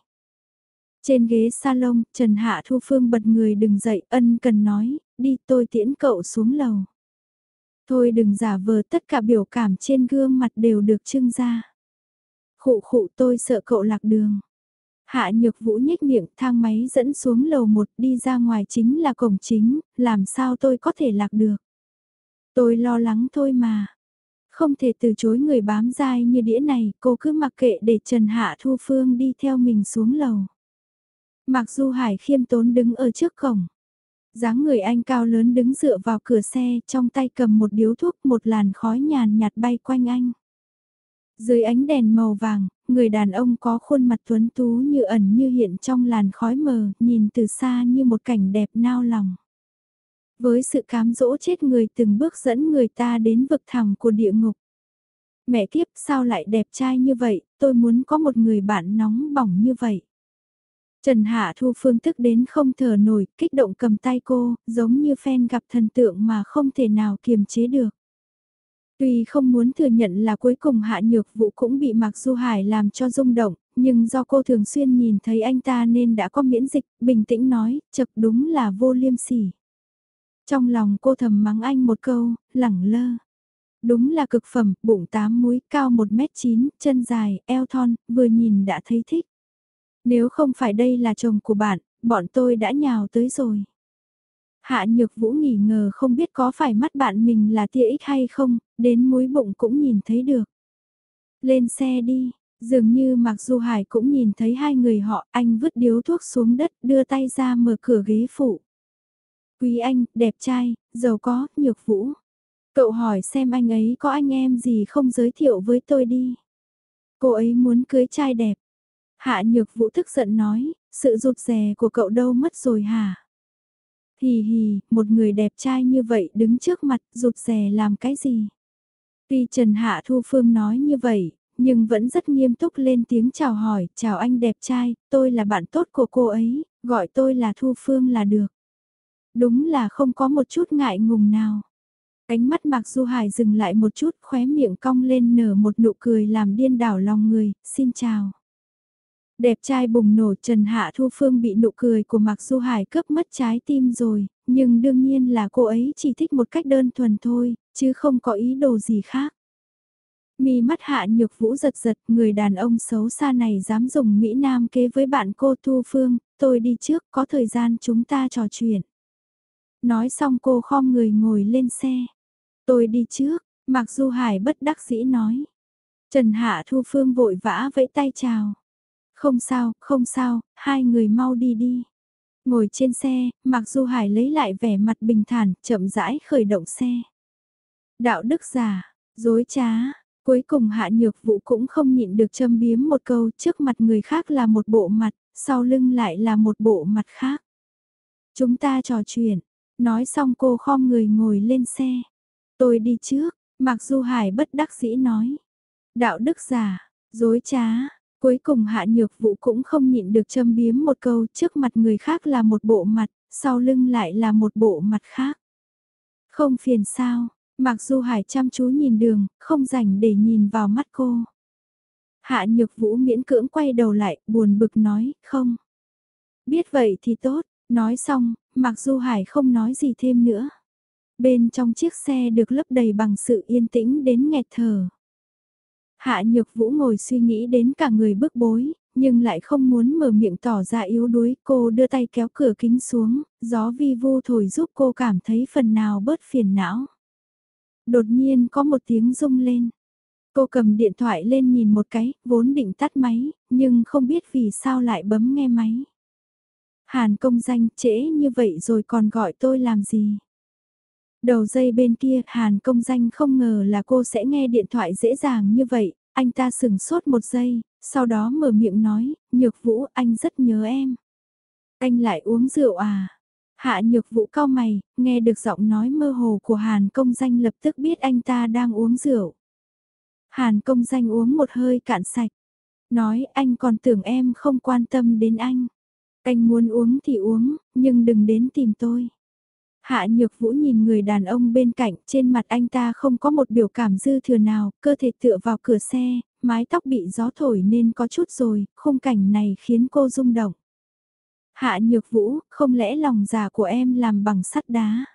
Speaker 1: Trên ghế salon, Trần Hạ Thu Phương bật người đừng dậy, ân cần nói, đi tôi tiễn cậu xuống lầu. Thôi đừng giả vờ tất cả biểu cảm trên gương mặt đều được trưng ra. Khụ khụ tôi sợ cậu lạc đường. Hạ nhược vũ nhếch miệng thang máy dẫn xuống lầu một đi ra ngoài chính là cổng chính, làm sao tôi có thể lạc được. Tôi lo lắng thôi mà. Không thể từ chối người bám dai như đĩa này, cô cứ mặc kệ để Trần Hạ Thu Phương đi theo mình xuống lầu. Mặc dù Hải khiêm tốn đứng ở trước cổng. dáng người anh cao lớn đứng dựa vào cửa xe, trong tay cầm một điếu thuốc một làn khói nhàn nhạt bay quanh anh. Dưới ánh đèn màu vàng, người đàn ông có khuôn mặt tuấn tú như ẩn như hiện trong làn khói mờ, nhìn từ xa như một cảnh đẹp nao lòng. Với sự cám dỗ chết người từng bước dẫn người ta đến vực thẳm của địa ngục. Mẹ kiếp sao lại đẹp trai như vậy, tôi muốn có một người bạn nóng bỏng như vậy. Trần Hạ Thu Phương tức đến không thở nổi, kích động cầm tay cô, giống như fan gặp thần tượng mà không thể nào kiềm chế được. Tuy không muốn thừa nhận là cuối cùng Hạ Nhược Vũ cũng bị Mạc Du Hải làm cho rung động, nhưng do cô thường xuyên nhìn thấy anh ta nên đã có miễn dịch, bình tĩnh nói, chật đúng là vô liêm sỉ. Trong lòng cô thầm mắng anh một câu, lẳng lơ. Đúng là cực phẩm, bụng tám múi, cao 1m9, chân dài, eo thon, vừa nhìn đã thấy thích. Nếu không phải đây là chồng của bạn, bọn tôi đã nhào tới rồi. Hạ Nhược Vũ nghỉ ngờ không biết có phải mắt bạn mình là tia ích hay không, đến muối bụng cũng nhìn thấy được. Lên xe đi, dường như mặc dù Hải cũng nhìn thấy hai người họ, anh vứt điếu thuốc xuống đất, đưa tay ra mở cửa ghế phụ. Quý anh, đẹp trai, giàu có, Nhược Vũ. Cậu hỏi xem anh ấy có anh em gì không giới thiệu với tôi đi. Cô ấy muốn cưới trai đẹp. Hạ Nhược Vũ tức giận nói, sự rụt rè của cậu đâu mất rồi hả? Hì hì, một người đẹp trai như vậy đứng trước mặt rụt rè làm cái gì? Tuy Trần Hạ Thu Phương nói như vậy, nhưng vẫn rất nghiêm túc lên tiếng chào hỏi, chào anh đẹp trai, tôi là bạn tốt của cô ấy, gọi tôi là Thu Phương là được. Đúng là không có một chút ngại ngùng nào. Cánh mắt Mạc Du Hải dừng lại một chút khóe miệng cong lên nở một nụ cười làm điên đảo lòng người, xin chào. Đẹp trai bùng nổ Trần Hạ Thu Phương bị nụ cười của Mạc Du Hải cướp mất trái tim rồi, nhưng đương nhiên là cô ấy chỉ thích một cách đơn thuần thôi, chứ không có ý đồ gì khác. Mi mắt hạ nhược vũ giật giật, người đàn ông xấu xa này dám dùng Mỹ Nam kế với bạn cô Thu Phương, tôi đi trước, có thời gian chúng ta trò chuyện. Nói xong cô khom người ngồi lên xe. Tôi đi trước, Mạc Du Hải bất đắc dĩ nói. Trần Hạ Thu Phương vội vã vẫy tay chào. Không sao, không sao, hai người mau đi đi. Ngồi trên xe, Mạc Du Hải lấy lại vẻ mặt bình thản, chậm rãi khởi động xe. Đạo đức giả, dối trá, cuối cùng hạ nhược vụ cũng không nhịn được châm biếm một câu trước mặt người khác là một bộ mặt, sau lưng lại là một bộ mặt khác. Chúng ta trò chuyện, nói xong cô khom người ngồi lên xe. Tôi đi trước, Mạc Du Hải bất đắc dĩ nói. Đạo đức giả, dối trá, Cuối cùng hạ nhược vụ cũng không nhịn được châm biếm một câu trước mặt người khác là một bộ mặt, sau lưng lại là một bộ mặt khác. Không phiền sao, Mặc dù Hải chăm chú nhìn đường, không rảnh để nhìn vào mắt cô. Hạ Nhược Vũ miễn cưỡng quay đầu lại, buồn bực nói, không. Biết vậy thì tốt, nói xong, Mặc dù Hải không nói gì thêm nữa. Bên trong chiếc xe được lấp đầy bằng sự yên tĩnh đến nghẹt thở. Hạ Nhược Vũ ngồi suy nghĩ đến cả người bức bối, nhưng lại không muốn mở miệng tỏ ra yếu đuối. Cô đưa tay kéo cửa kính xuống, gió vi vu thổi giúp cô cảm thấy phần nào bớt phiền não. Đột nhiên có một tiếng rung lên. Cô cầm điện thoại lên nhìn một cái, vốn định tắt máy, nhưng không biết vì sao lại bấm nghe máy. Hàn công danh trễ như vậy rồi còn gọi tôi làm gì? Đầu dây bên kia, Hàn công danh không ngờ là cô sẽ nghe điện thoại dễ dàng như vậy, anh ta sừng sốt một giây, sau đó mở miệng nói, nhược vũ anh rất nhớ em. Anh lại uống rượu à? Hạ nhược vũ cao mày, nghe được giọng nói mơ hồ của Hàn công danh lập tức biết anh ta đang uống rượu. Hàn công danh uống một hơi cạn sạch. Nói anh còn tưởng em không quan tâm đến anh. Anh muốn uống thì uống, nhưng đừng đến tìm tôi. Hạ Nhược Vũ nhìn người đàn ông bên cạnh, trên mặt anh ta không có một biểu cảm dư thừa nào, cơ thể tựa vào cửa xe, mái tóc bị gió thổi nên có chút rồi, khung cảnh này khiến cô rung động. Hạ Nhược Vũ, không lẽ lòng già của em làm bằng sắt đá?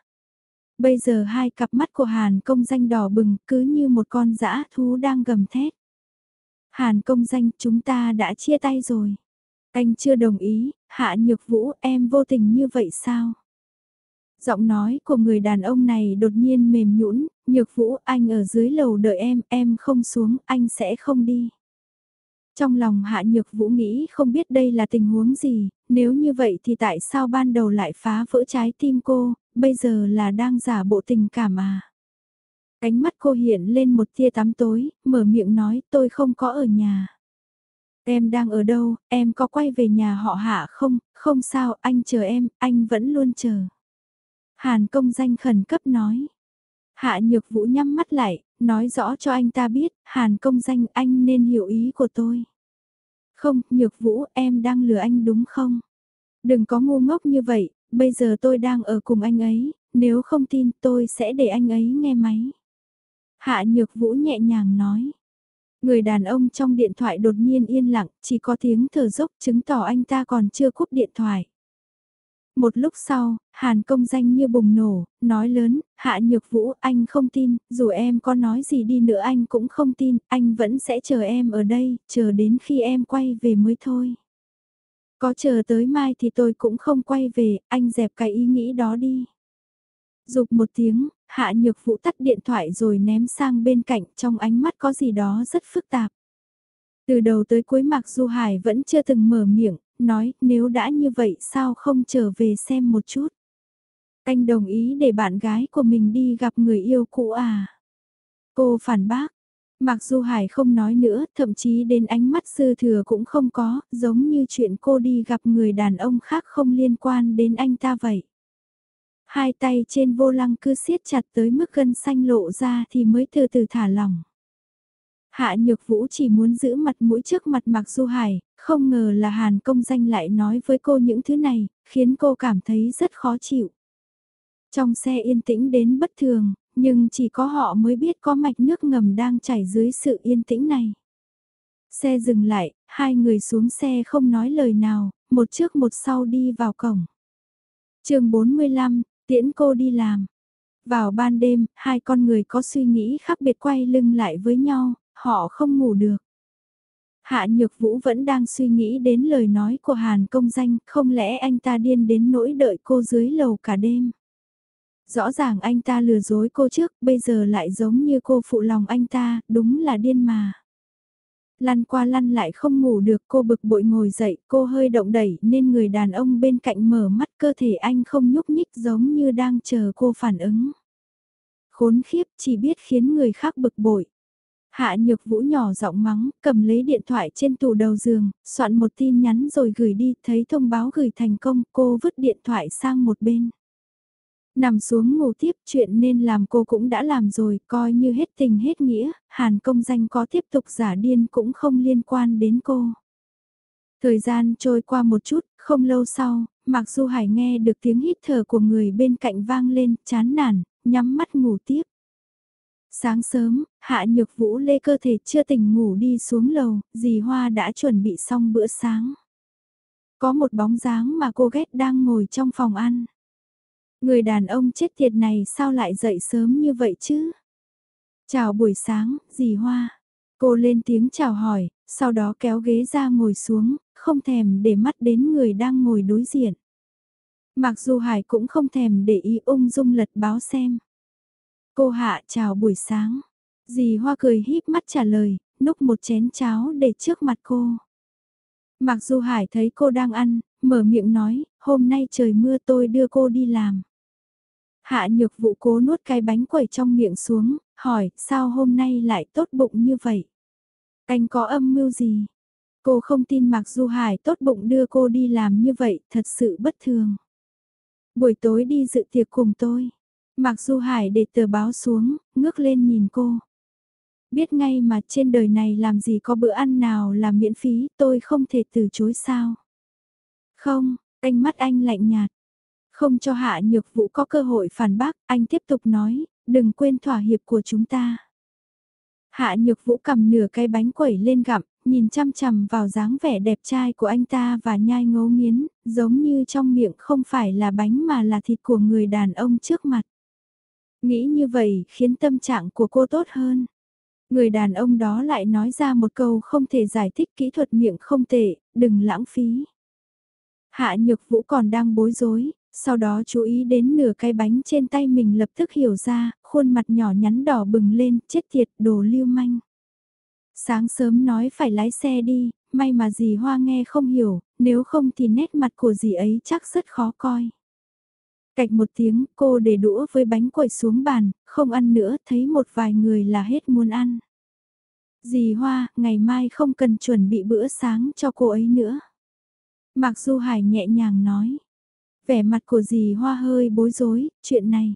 Speaker 1: Bây giờ hai cặp mắt của Hàn công danh đỏ bừng cứ như một con dã thú đang gầm thét. Hàn công danh chúng ta đã chia tay rồi. Anh chưa đồng ý, Hạ Nhược Vũ em vô tình như vậy sao? Giọng nói của người đàn ông này đột nhiên mềm nhũn, Nhược Vũ anh ở dưới lầu đợi em, em không xuống, anh sẽ không đi. Trong lòng Hạ Nhược Vũ nghĩ không biết đây là tình huống gì, nếu như vậy thì tại sao ban đầu lại phá vỡ trái tim cô, bây giờ là đang giả bộ tình cảm à. Cánh mắt cô hiện lên một tia tắm tối, mở miệng nói tôi không có ở nhà. Em đang ở đâu, em có quay về nhà họ hạ không, không sao, anh chờ em, anh vẫn luôn chờ. Hàn công danh khẩn cấp nói. Hạ nhược vũ nhắm mắt lại, nói rõ cho anh ta biết, Hàn công danh anh nên hiểu ý của tôi. Không, nhược vũ em đang lừa anh đúng không? Đừng có ngu ngốc như vậy, bây giờ tôi đang ở cùng anh ấy, nếu không tin tôi sẽ để anh ấy nghe máy. Hạ nhược vũ nhẹ nhàng nói. Người đàn ông trong điện thoại đột nhiên yên lặng, chỉ có tiếng thở dốc chứng tỏ anh ta còn chưa cúp điện thoại. Một lúc sau, Hàn công danh như bùng nổ, nói lớn, hạ nhược vũ anh không tin, dù em có nói gì đi nữa anh cũng không tin, anh vẫn sẽ chờ em ở đây, chờ đến khi em quay về mới thôi. Có chờ tới mai thì tôi cũng không quay về, anh dẹp cái ý nghĩ đó đi. Dục một tiếng, hạ nhược vũ tắt điện thoại rồi ném sang bên cạnh trong ánh mắt có gì đó rất phức tạp. Từ đầu tới cuối Mạc Du Hải vẫn chưa từng mở miệng, nói nếu đã như vậy sao không trở về xem một chút. Anh đồng ý để bạn gái của mình đi gặp người yêu cũ à? Cô phản bác. Mặc dù Hải không nói nữa, thậm chí đến ánh mắt sư thừa cũng không có, giống như chuyện cô đi gặp người đàn ông khác không liên quan đến anh ta vậy. Hai tay trên vô lăng cứ siết chặt tới mức gân xanh lộ ra thì mới từ từ thả lỏng. Hạ Nhược Vũ chỉ muốn giữ mặt mũi trước mặt Mạc Du Hải, không ngờ là Hàn công danh lại nói với cô những thứ này, khiến cô cảm thấy rất khó chịu. Trong xe yên tĩnh đến bất thường, nhưng chỉ có họ mới biết có mạch nước ngầm đang chảy dưới sự yên tĩnh này. Xe dừng lại, hai người xuống xe không nói lời nào, một trước một sau đi vào cổng. chương 45, tiễn cô đi làm. Vào ban đêm, hai con người có suy nghĩ khác biệt quay lưng lại với nhau, họ không ngủ được. Hạ Nhược Vũ vẫn đang suy nghĩ đến lời nói của Hàn công danh, không lẽ anh ta điên đến nỗi đợi cô dưới lầu cả đêm. Rõ ràng anh ta lừa dối cô trước, bây giờ lại giống như cô phụ lòng anh ta, đúng là điên mà. Lăn qua lăn lại không ngủ được cô bực bội ngồi dậy, cô hơi động đẩy nên người đàn ông bên cạnh mở mắt cơ thể anh không nhúc nhích giống như đang chờ cô phản ứng. Khốn khiếp chỉ biết khiến người khác bực bội. Hạ nhược vũ nhỏ giọng mắng, cầm lấy điện thoại trên tủ đầu giường, soạn một tin nhắn rồi gửi đi, thấy thông báo gửi thành công, cô vứt điện thoại sang một bên. Nằm xuống ngủ tiếp chuyện nên làm cô cũng đã làm rồi, coi như hết tình hết nghĩa, hàn công danh có tiếp tục giả điên cũng không liên quan đến cô. Thời gian trôi qua một chút, không lâu sau, Mạc Du Hải nghe được tiếng hít thở của người bên cạnh vang lên, chán nản, nhắm mắt ngủ tiếp. Sáng sớm, Hạ Nhược Vũ lê cơ thể chưa tỉnh ngủ đi xuống lầu, dì Hoa đã chuẩn bị xong bữa sáng. Có một bóng dáng mà cô ghét đang ngồi trong phòng ăn. Người đàn ông chết tiệt này sao lại dậy sớm như vậy chứ? Chào buổi sáng, dì Hoa. Cô lên tiếng chào hỏi, sau đó kéo ghế ra ngồi xuống, không thèm để mắt đến người đang ngồi đối diện. Mặc dù Hải cũng không thèm để ý ung dung lật báo xem. Cô Hạ chào buổi sáng. Dì Hoa cười híp mắt trả lời, núc một chén cháo để trước mặt cô. Mặc dù Hải thấy cô đang ăn, mở miệng nói, hôm nay trời mưa tôi đưa cô đi làm. Hạ nhược vụ cố nuốt cái bánh quẩy trong miệng xuống, hỏi, sao hôm nay lại tốt bụng như vậy? Anh có âm mưu gì? Cô không tin Mạc Du Hải tốt bụng đưa cô đi làm như vậy, thật sự bất thường. Buổi tối đi dự tiệc cùng tôi. Mạc Du Hải để tờ báo xuống, ngước lên nhìn cô. Biết ngay mà trên đời này làm gì có bữa ăn nào là miễn phí, tôi không thể từ chối sao. Không, ánh mắt anh lạnh nhạt. Không cho hạ nhược vũ có cơ hội phản bác, anh tiếp tục nói, đừng quên thỏa hiệp của chúng ta. Hạ nhược vũ cầm nửa cái bánh quẩy lên gặm, nhìn chăm chằm vào dáng vẻ đẹp trai của anh ta và nhai ngấu nghiến, giống như trong miệng không phải là bánh mà là thịt của người đàn ông trước mặt. Nghĩ như vậy khiến tâm trạng của cô tốt hơn. Người đàn ông đó lại nói ra một câu không thể giải thích kỹ thuật miệng không tệ, đừng lãng phí. Hạ nhược vũ còn đang bối rối, sau đó chú ý đến nửa cái bánh trên tay mình lập tức hiểu ra, khuôn mặt nhỏ nhắn đỏ bừng lên, chết tiệt đồ lưu manh. Sáng sớm nói phải lái xe đi, may mà dì Hoa nghe không hiểu, nếu không thì nét mặt của dì ấy chắc rất khó coi. Cạch một tiếng, cô để đũa với bánh quẩy xuống bàn, không ăn nữa, thấy một vài người là hết muốn ăn. Dì Hoa, ngày mai không cần chuẩn bị bữa sáng cho cô ấy nữa. Mặc Du Hải nhẹ nhàng nói. Vẻ mặt của dì Hoa hơi bối rối, chuyện này.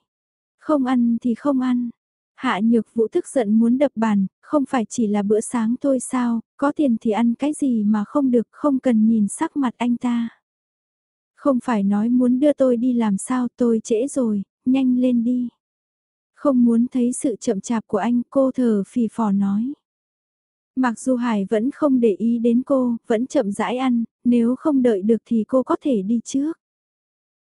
Speaker 1: Không ăn thì không ăn. Hạ nhược vũ tức giận muốn đập bàn, không phải chỉ là bữa sáng thôi sao, có tiền thì ăn cái gì mà không được, không cần nhìn sắc mặt anh ta. Không phải nói muốn đưa tôi đi làm sao tôi trễ rồi, nhanh lên đi. Không muốn thấy sự chậm chạp của anh cô thở phì phò nói. Mặc dù Hải vẫn không để ý đến cô, vẫn chậm rãi ăn, nếu không đợi được thì cô có thể đi trước.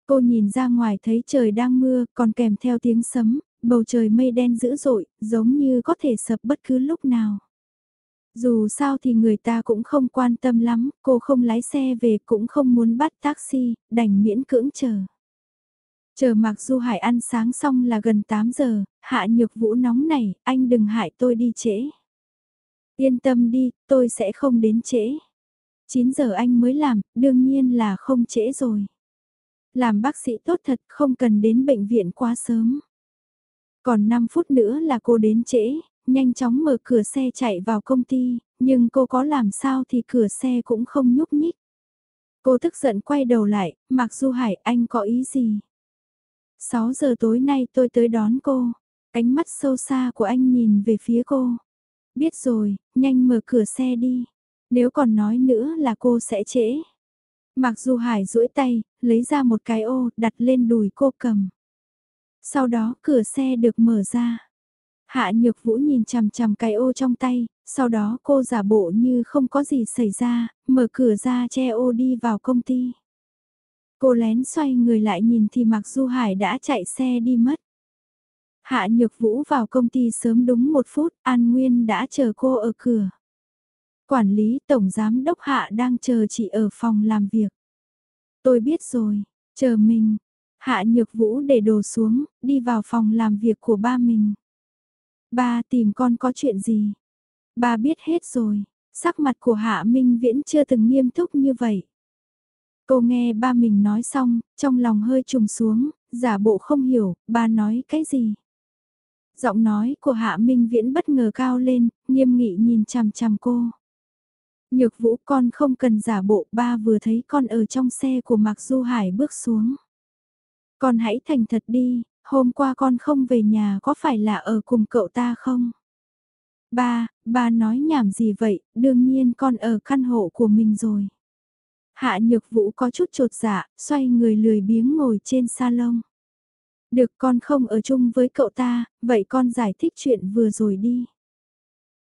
Speaker 1: Cô nhìn ra ngoài thấy trời đang mưa, còn kèm theo tiếng sấm, bầu trời mây đen dữ dội, giống như có thể sập bất cứ lúc nào. Dù sao thì người ta cũng không quan tâm lắm, cô không lái xe về cũng không muốn bắt taxi, đành miễn cưỡng chờ. Chờ mặc Du Hải ăn sáng xong là gần 8 giờ, hạ nhược vũ nóng này, anh đừng hại tôi đi trễ. Yên tâm đi, tôi sẽ không đến trễ. 9 giờ anh mới làm, đương nhiên là không trễ rồi. Làm bác sĩ tốt thật không cần đến bệnh viện quá sớm. Còn 5 phút nữa là cô đến trễ, nhanh chóng mở cửa xe chạy vào công ty, nhưng cô có làm sao thì cửa xe cũng không nhúc nhích. Cô tức giận quay đầu lại, Mạc Du Hải anh có ý gì? 6 giờ tối nay tôi tới đón cô, ánh mắt sâu xa của anh nhìn về phía cô. Biết rồi, nhanh mở cửa xe đi, nếu còn nói nữa là cô sẽ trễ. Mạc Du Hải duỗi tay, lấy ra một cái ô, đặt lên đùi cô cầm. Sau đó cửa xe được mở ra. Hạ Nhược Vũ nhìn chằm chằm cái ô trong tay, sau đó cô giả bộ như không có gì xảy ra, mở cửa ra che ô đi vào công ty. Cô lén xoay người lại nhìn thì Mạc Du Hải đã chạy xe đi mất. Hạ Nhược Vũ vào công ty sớm đúng một phút, An Nguyên đã chờ cô ở cửa. Quản lý Tổng Giám Đốc Hạ đang chờ chị ở phòng làm việc. Tôi biết rồi, chờ mình. Hạ Nhược Vũ để đồ xuống, đi vào phòng làm việc của ba mình. Ba tìm con có chuyện gì? Ba biết hết rồi, sắc mặt của Hạ Minh Viễn chưa từng nghiêm túc như vậy. Cô nghe ba mình nói xong, trong lòng hơi trùng xuống, giả bộ không hiểu, ba nói cái gì. Giọng nói của Hạ Minh Viễn bất ngờ cao lên, nghiêm nghị nhìn chằm chằm cô. Nhược vũ con không cần giả bộ, ba vừa thấy con ở trong xe của Mạc Du Hải bước xuống. Con hãy thành thật đi, hôm qua con không về nhà có phải là ở cùng cậu ta không? Ba, ba nói nhảm gì vậy, đương nhiên con ở căn hộ của mình rồi. Hạ nhược vũ có chút trột dạ, xoay người lười biếng ngồi trên salon. Được con không ở chung với cậu ta, vậy con giải thích chuyện vừa rồi đi.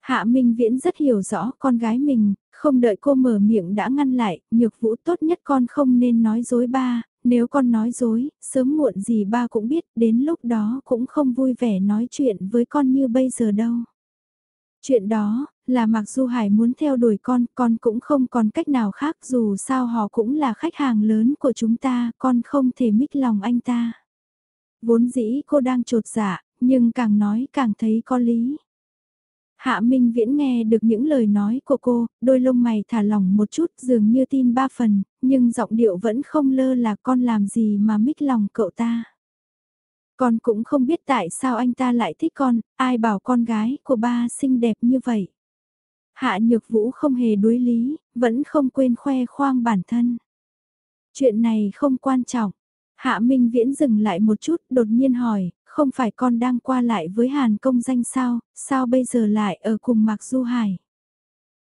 Speaker 1: Hạ Minh Viễn rất hiểu rõ con gái mình, không đợi cô mở miệng đã ngăn lại, nhược vũ tốt nhất con không nên nói dối ba, nếu con nói dối, sớm muộn gì ba cũng biết, đến lúc đó cũng không vui vẻ nói chuyện với con như bây giờ đâu. Chuyện đó, là mặc dù Hải muốn theo đuổi con, con cũng không còn cách nào khác dù sao họ cũng là khách hàng lớn của chúng ta, con không thể mít lòng anh ta. Vốn dĩ cô đang trột dạ, nhưng càng nói càng thấy có lý. Hạ Minh Viễn nghe được những lời nói của cô, đôi lông mày thả lỏng một chút dường như tin ba phần, nhưng giọng điệu vẫn không lơ là con làm gì mà mít lòng cậu ta. Con cũng không biết tại sao anh ta lại thích con, ai bảo con gái của ba xinh đẹp như vậy. Hạ Nhược Vũ không hề đối lý, vẫn không quên khoe khoang bản thân. Chuyện này không quan trọng. Hạ Minh Viễn dừng lại một chút, đột nhiên hỏi, không phải con đang qua lại với Hàn công danh sao, sao bây giờ lại ở cùng Mạc Du Hải?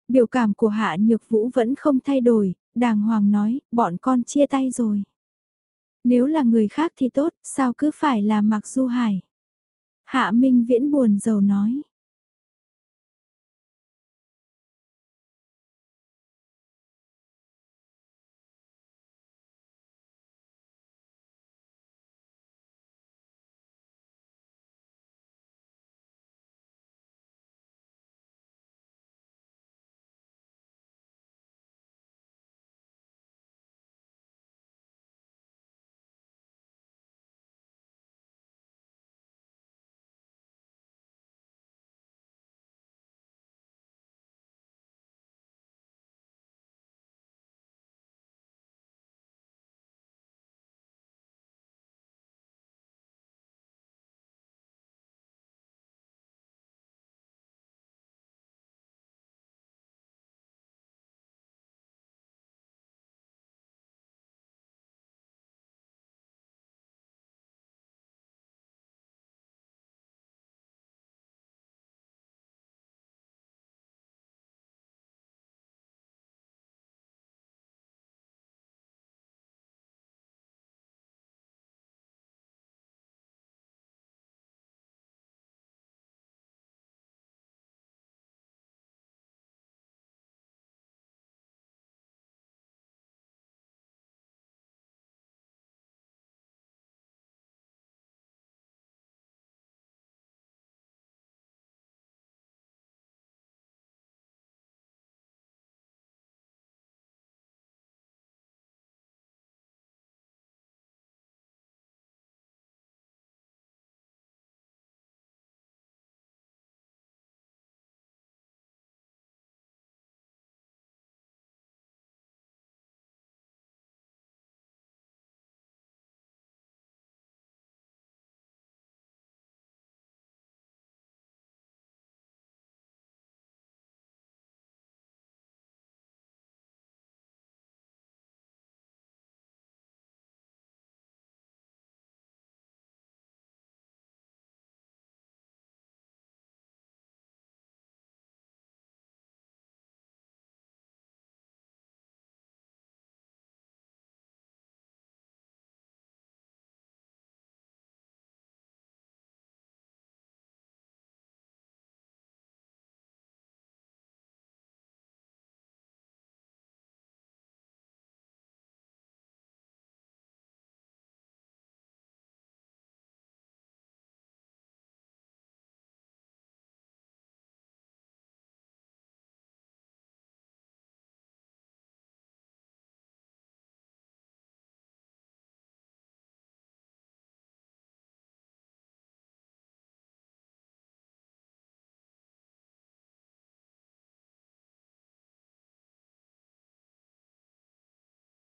Speaker 1: Biểu cảm của Hạ Nhược Vũ vẫn không thay đổi, đàng hoàng nói, bọn con chia tay rồi. Nếu là người khác thì tốt, sao cứ phải là Mạc Du Hải? Hạ Minh Viễn buồn rầu nói,